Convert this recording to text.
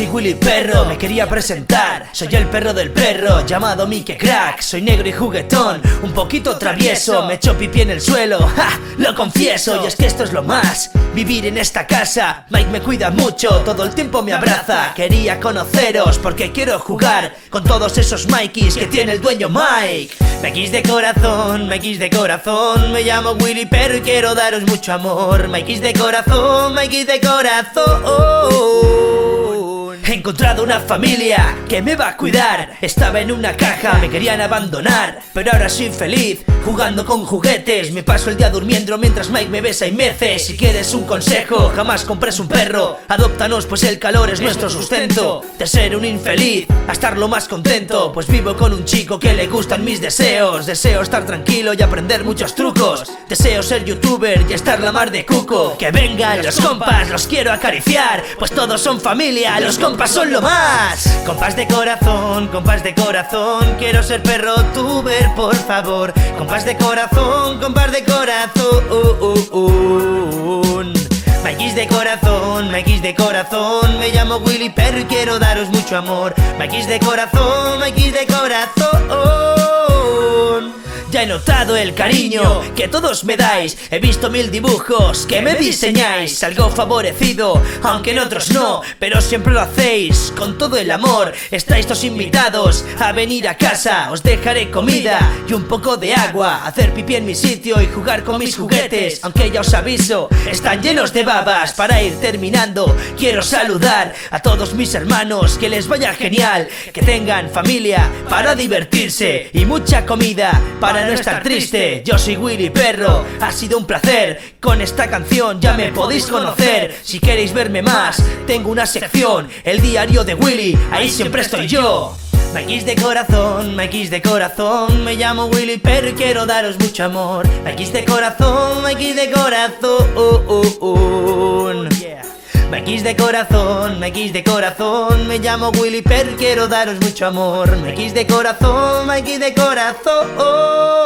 soy Willy Perro, me quería presentar. Soy el perro del perro, llamado Mike Crack. Soy negro y juguetón, un poquito travieso. Me echo pipí en el suelo, ¡ja! Lo confieso, y es que esto es lo más. Vivir en esta casa, Mike me cuida mucho, todo el tiempo me abraza. Quería conoceros porque quiero jugar con todos esos Mikeys que tiene el dueño Mike. Mikey's de corazón, Mikey's de corazón, me llamo Willy Perro y quiero daros mucho amor. Mikey's de corazón, Mikey's de corazón. He encontrado una familia que me va a cuidar. Estaba en una caja, me querían abandonar. Pero ahora soy feliz, jugando con juguetes. Me paso el día durmiendo mientras Mike me besa y mece. Si quieres un consejo, jamás compres un perro. Adóptanos, pues el calor es nuestro sustento. De ser un infeliz a estar lo más contento. Pues vivo con un chico que le gustan mis deseos. Deseo estar tranquilo y aprender muchos trucos. Deseo ser youtuber y estar la mar de cuco. Que vengan los compas, los quiero acariciar. Pues todos son familia, los compas son lo más. Compas de corazón, compas de corazón. Quiero ser perro tuber, por favor. Compas de corazón, compas de corazón. Mikey's de corazón, Mikey's de corazón Me llamo Willy Perro y quiero daros mucho amor Mikey's de corazón, Mikey's de corazón ya he notado el cariño que todos me dais. He visto mil dibujos que me diseñáis. Salgo favorecido, aunque en otros no Pero siempre lo hacéis con todo el amor. Estáis todos invitados a venir a casa. Os dejaré comida y un poco de agua. Hacer pipí en mi sitio y jugar con mis juguetes. Aunque ya os aviso, están llenos de babas. Para ir terminando, quiero saludar a todos mis hermanos. Que les vaya genial, que tengan familia para divertirse Y mucha comida para no estar triste. Yo soy Willy Perro, ha sido un placer. Con esta canción ya me podéis conocer. Si queréis verme más, tengo una sección, el diario de Willy, ahí siempre estoy yo. Mikey's de corazón, Mikey's de corazón Me llamo Willy Perro y quiero daros mucho amor Mikey's de corazón, Mikey's de corazón Mikey's de corazón, Mikey's de corazón. Me llamo Willy Perro y quiero daros mucho amor. Mikey's de corazón, Mikey's de corazón